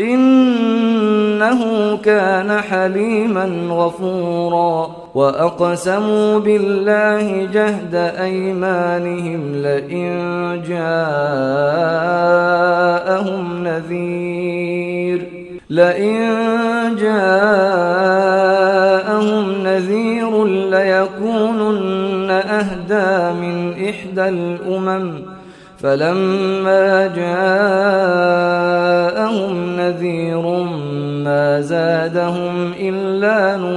إنه كان حليما غفورا. وأقسموا بالله جهد أيمانهم لئن جاءهم نذير. لئن جاءهم نذير ليكونن أهدى من إحدى الأمم. فلما جاءهم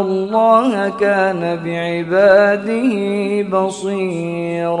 الله كان بعباده بصيراً.